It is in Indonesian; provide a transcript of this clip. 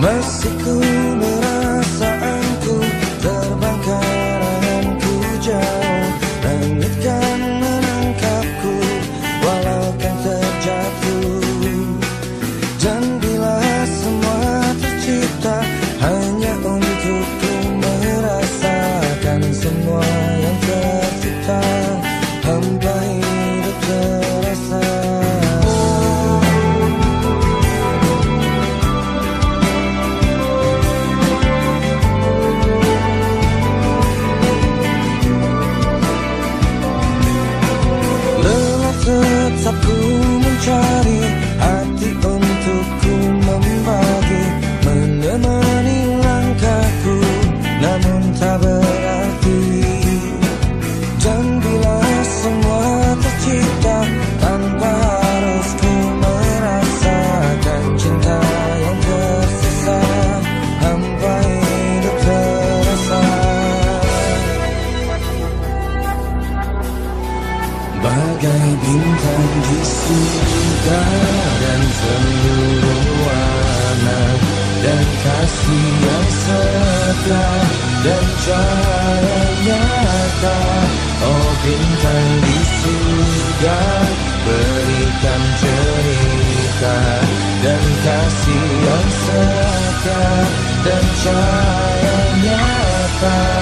Meski ku merasa aku terbang karanganku jauh. Langit kan menangkapku walau kan terjatuh. Dan bila semua tercipta hanya untukku merasakan semua yang tercipta. Hamba hidup cinta dan seluruh warna dan kasih yang serta dan cahaya nyata Oh bintang di surga berikan cerita dan kasih yang serta dan cahaya nyata.